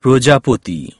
প্রজাপতি।